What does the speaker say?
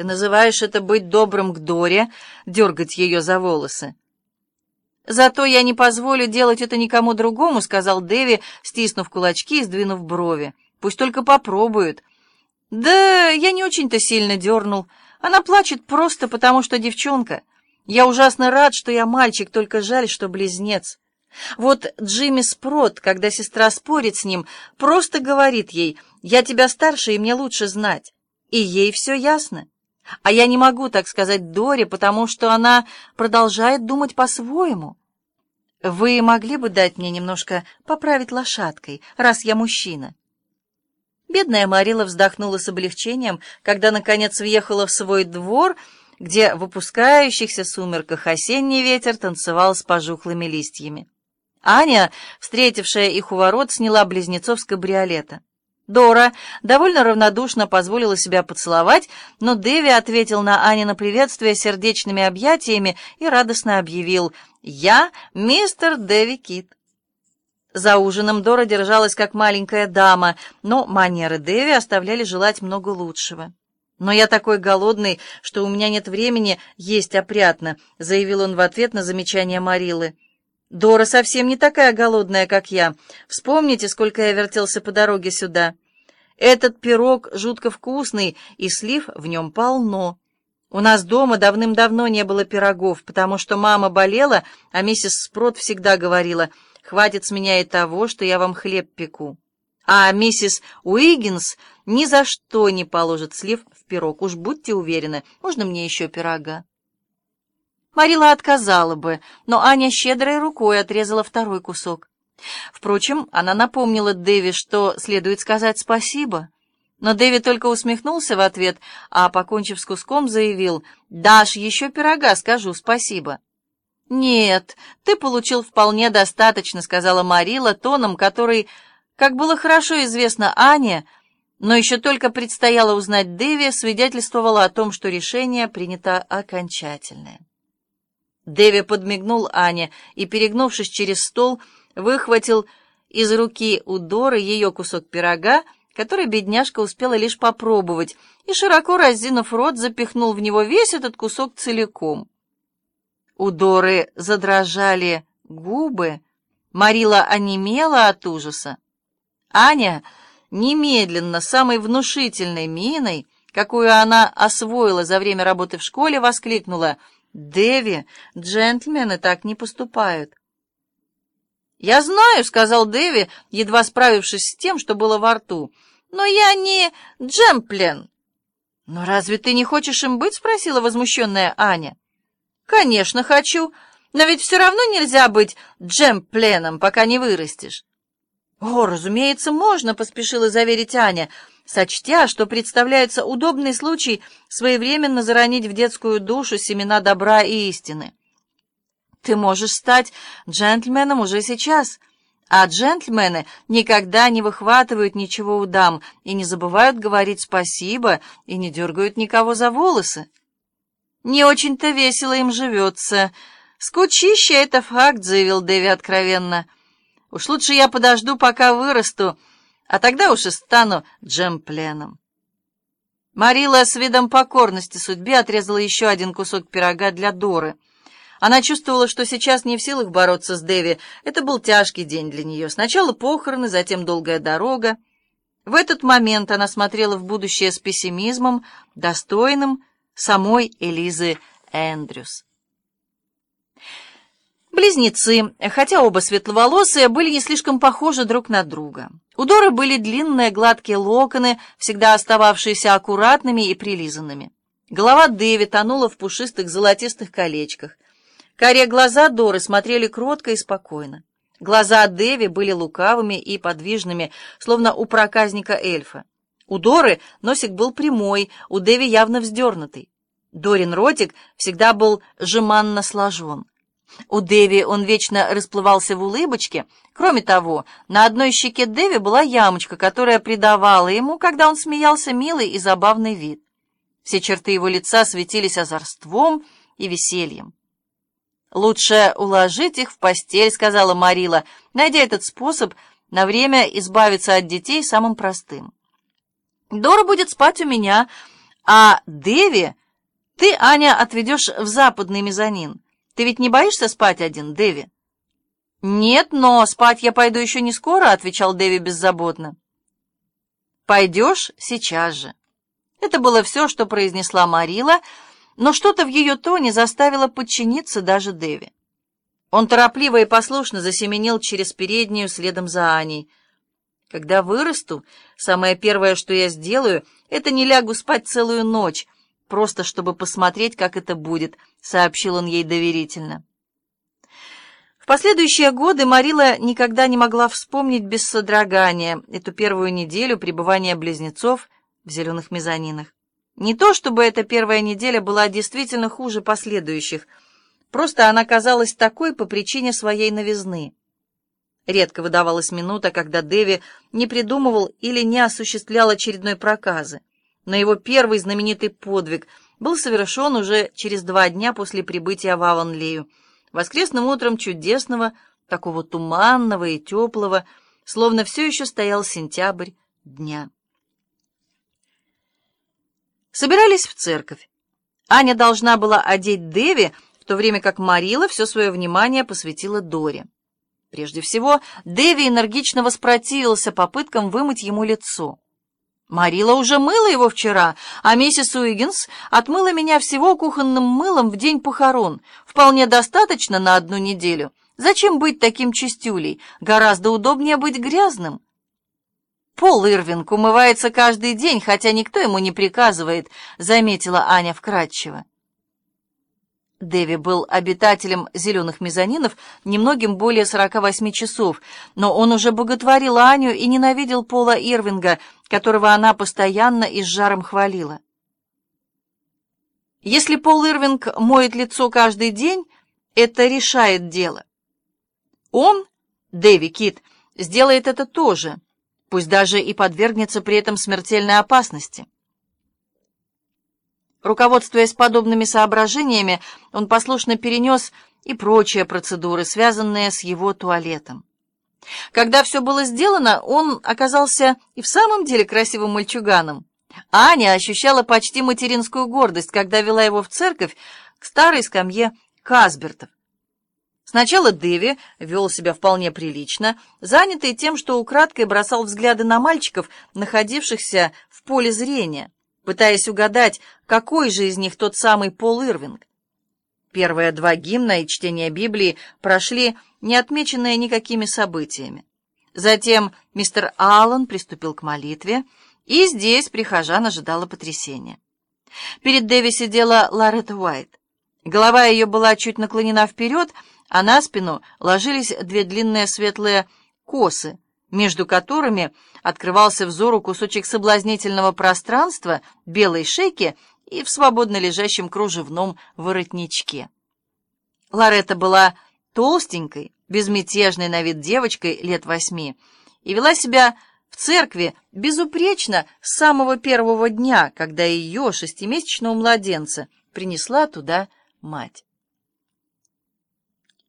Ты называешь это быть добрым к Доре, дергать ее за волосы. «Зато я не позволю делать это никому другому», — сказал Дэви, стиснув кулачки и сдвинув брови. «Пусть только попробуют». «Да я не очень-то сильно дернул. Она плачет просто потому, что девчонка. Я ужасно рад, что я мальчик, только жаль, что близнец». Вот Джимми Спрот, когда сестра спорит с ним, просто говорит ей, «Я тебя старше, и мне лучше знать». И ей все ясно. А я не могу так сказать Доре, потому что она продолжает думать по-своему. Вы могли бы дать мне немножко поправить лошадкой, раз я мужчина? Бедная Марила вздохнула с облегчением, когда, наконец, въехала в свой двор, где в выпускающихся сумерках осенний ветер танцевал с пожухлыми листьями. Аня, встретившая их у ворот, сняла близнецов с кабриолета. Дора довольно равнодушно позволила себя поцеловать, но Дэви ответил на Анино приветствие сердечными объятиями и радостно объявил «Я мистер Дэви Кит». За ужином Дора держалась как маленькая дама, но манеры Дэви оставляли желать много лучшего. «Но я такой голодный, что у меня нет времени есть опрятно», заявил он в ответ на замечание Марилы. Дора совсем не такая голодная, как я. Вспомните, сколько я вертелся по дороге сюда. Этот пирог жутко вкусный, и слив в нем полно. У нас дома давным-давно не было пирогов, потому что мама болела, а миссис Спрот всегда говорила, «Хватит с меня и того, что я вам хлеб пеку». А миссис Уиггинс ни за что не положит слив в пирог, уж будьте уверены, можно мне еще пирога. Марила отказала бы, но Аня щедрой рукой отрезала второй кусок. Впрочем, она напомнила Дэви, что следует сказать спасибо. Но Дэви только усмехнулся в ответ, а, покончив с куском, заявил, «Дашь еще пирога, скажу спасибо». «Нет, ты получил вполне достаточно», — сказала Марила тоном, который, как было хорошо известно Ане, но еще только предстояло узнать Дэви, свидетельствовало о том, что решение принято окончательное. Дэви подмигнул Ане и, перегнувшись через стол, выхватил из руки у Доры ее кусок пирога, который бедняжка успела лишь попробовать, и, широко разинув рот, запихнул в него весь этот кусок целиком. У Доры задрожали губы, Марила онемела от ужаса. Аня немедленно, самой внушительной миной, какую она освоила за время работы в школе, воскликнула — «Дэви, джентльмены так не поступают». «Я знаю», — сказал Дэви, едва справившись с тем, что было во рту, — «но я не джемплен». «Но разве ты не хочешь им быть?» — спросила возмущенная Аня. «Конечно хочу, но ведь все равно нельзя быть джемпленом, пока не вырастешь». «О, разумеется, можно», — поспешила заверить Аня, — сочтя, что представляется удобный случай своевременно заронить в детскую душу семена добра и истины. Ты можешь стать джентльменом уже сейчас, а джентльмены никогда не выхватывают ничего у дам и не забывают говорить спасибо и не дергают никого за волосы. Не очень-то весело им живется. Скучище — это факт, — заявил Дэви откровенно. Уж лучше я подожду, пока вырасту, — а тогда уж и стану джемпленом. Марила с видом покорности судьбе отрезала еще один кусок пирога для Доры. Она чувствовала, что сейчас не в силах бороться с Дэви. Это был тяжкий день для нее. Сначала похороны, затем долгая дорога. В этот момент она смотрела в будущее с пессимизмом, достойным самой Элизы Эндрюс. Близнецы, хотя оба светловолосые, были не слишком похожи друг на друга. У Доры были длинные гладкие локоны, всегда остававшиеся аккуратными и прилизанными. Голова Дэви тонула в пушистых золотистых колечках. Карие глаза Доры смотрели кротко и спокойно. Глаза Дэви были лукавыми и подвижными, словно у проказника эльфа. У Доры носик был прямой, у Дэви явно вздернутый. Дорин ротик всегда был жеманно сложен. У Дэви он вечно расплывался в улыбочке. Кроме того, на одной щеке Дэви была ямочка, которая придавала ему, когда он смеялся, милый и забавный вид. Все черты его лица светились озорством и весельем. «Лучше уложить их в постель», — сказала Марила, найдя этот способ на время избавиться от детей самым простым. «Дора будет спать у меня, А Деви ты, Аня, отведешь в западный мезонин. Ты ведь не боишься спать один, Деви? Нет, но спать я пойду еще не скоро, отвечал Деви беззаботно. Пойдешь сейчас же. Это было все, что произнесла Марила, но что-то в ее тоне заставило подчиниться даже Деви. Он торопливо и послушно засеменил через переднюю следом за Аней. Когда вырасту, самое первое, что я сделаю, это не лягу спать целую ночь, просто чтобы посмотреть, как это будет, сообщил он ей доверительно. В последующие годы Марила никогда не могла вспомнить без содрогания эту первую неделю пребывания близнецов в зеленых мезонинах. Не то, чтобы эта первая неделя была действительно хуже последующих, просто она казалась такой по причине своей новизны. Редко выдавалась минута, когда Дэви не придумывал или не осуществлял очередной проказы. Но его первый знаменитый подвиг был совершен уже через два дня после прибытия в Аванлею, воскресным утром чудесного, такого туманного и теплого, словно все еще стоял сентябрь дня. Собирались в церковь. Аня должна была одеть Деви, в то время как Марила все свое внимание посвятила Доре. Прежде всего, Дэви энергично воспротивился попыткам вымыть ему лицо. Марила уже мыла его вчера, а миссис Уиггинс отмыла меня всего кухонным мылом в день похорон. Вполне достаточно на одну неделю. Зачем быть таким чистюлей? Гораздо удобнее быть грязным. Пол Ирвинг умывается каждый день, хотя никто ему не приказывает, заметила Аня вкратчиво. Дэви был обитателем зеленых мезонинов немногим более 48 часов, но он уже боготворил Аню и ненавидел Пола Ирвинга, которого она постоянно и с жаром хвалила. Если Пол Ирвинг моет лицо каждый день, это решает дело. Он, Дэви Кит, сделает это тоже, пусть даже и подвергнется при этом смертельной опасности. Руководствуясь подобными соображениями, он послушно перенес и прочие процедуры, связанные с его туалетом. Когда все было сделано, он оказался и в самом деле красивым мальчуганом. Аня ощущала почти материнскую гордость, когда вела его в церковь к старой скамье Казбертов. Сначала Дэви вел себя вполне прилично, занятый тем, что украдкой бросал взгляды на мальчиков, находившихся в поле зрения пытаясь угадать, какой же из них тот самый Пол Ирвинг. Первые два гимна и чтение Библии прошли, не отмеченные никакими событиями. Затем мистер Аллан приступил к молитве, и здесь прихожан ожидала потрясения. Перед Дэви сидела Лоретта Уайт. Голова ее была чуть наклонена вперед, а на спину ложились две длинные светлые косы, между которыми открывался взору кусочек соблазнительного пространства, белой шейки и в свободно лежащем кружевном воротничке. Лоретта была толстенькой, безмятежной на вид девочкой лет восьми и вела себя в церкви безупречно с самого первого дня, когда ее, шестимесячного младенца, принесла туда мать.